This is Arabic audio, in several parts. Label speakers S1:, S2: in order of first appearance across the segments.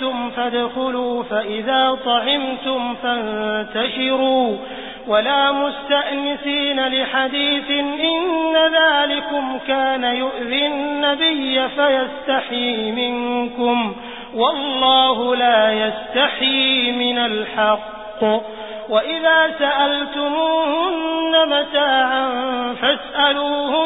S1: دعيتم فادخلوا فإذا طعمتم فانتشروا ولا مستأنسين لحديث إن ذلكم كان يؤذي النبي فيستحيي منكم والله لا يستحيي من الحق وإذا سألتموهن متاعا فاسألوهن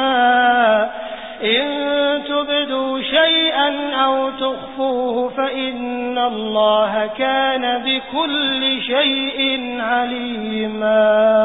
S1: تخفوه فإن الله كان بكل شيء عليما.